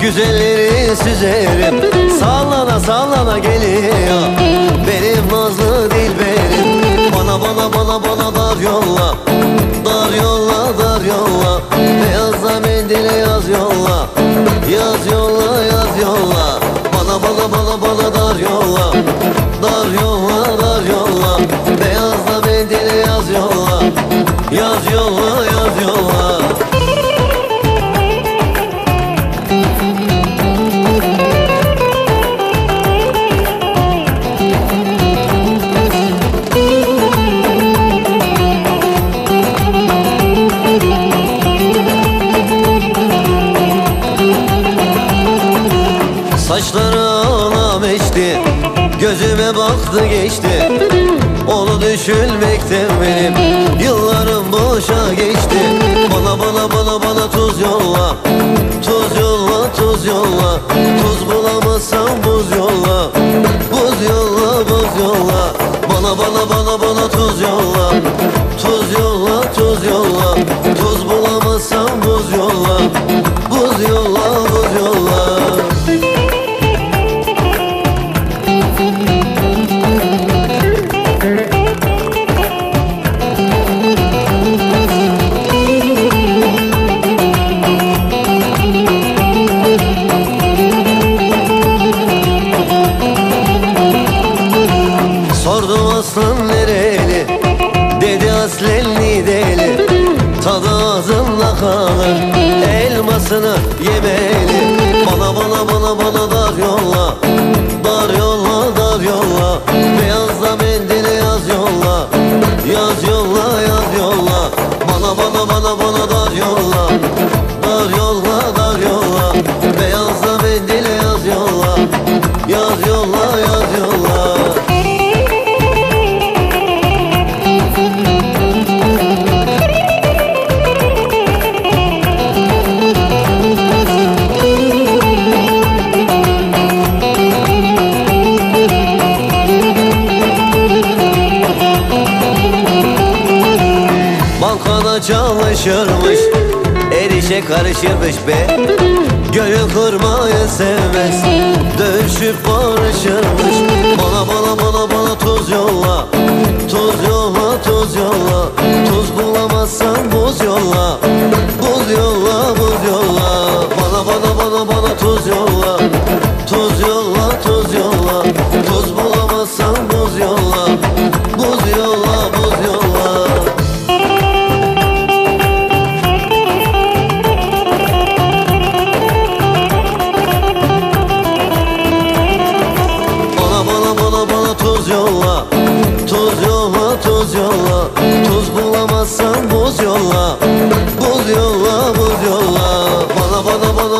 Güzelleri süzerim. Sallana sallana geliyor. Benim nazlı dilberim. Bana bana bana bana dar yolla. Dar yolla dar yolla. Beyazla mendile yaz yolla. Yaz yolla yaz yolla. Bana bana bana bana dar yolla. Dar yolla dar yolla. Beyazla mendile yaz yolla. Yaz yolla yaz yolla Meşti Gözüme baktı geçti. Onu düşünmekten benim Yıllarım boşa geçti. Bana bana bana bana tuz yolla Tuz yolla tuz yolla. Tuz bulamazsam buz yolla Buz yolla buz yolla. Bana bana bana Aslan nereli? Dedi aslenli deli Tadı ağzımda kalır Elmasını yemeli Bankada çalışırmış. Her karışırmış be. Gönül kırmayı sevmez. Dövüşüp barışırmış. Bana bana bana bana tuz yolla. Tuz yolla tuz yolla. Tuz bulamazsan Buz yolla buz yolla Buz yolla buz yolla. Bana bana bana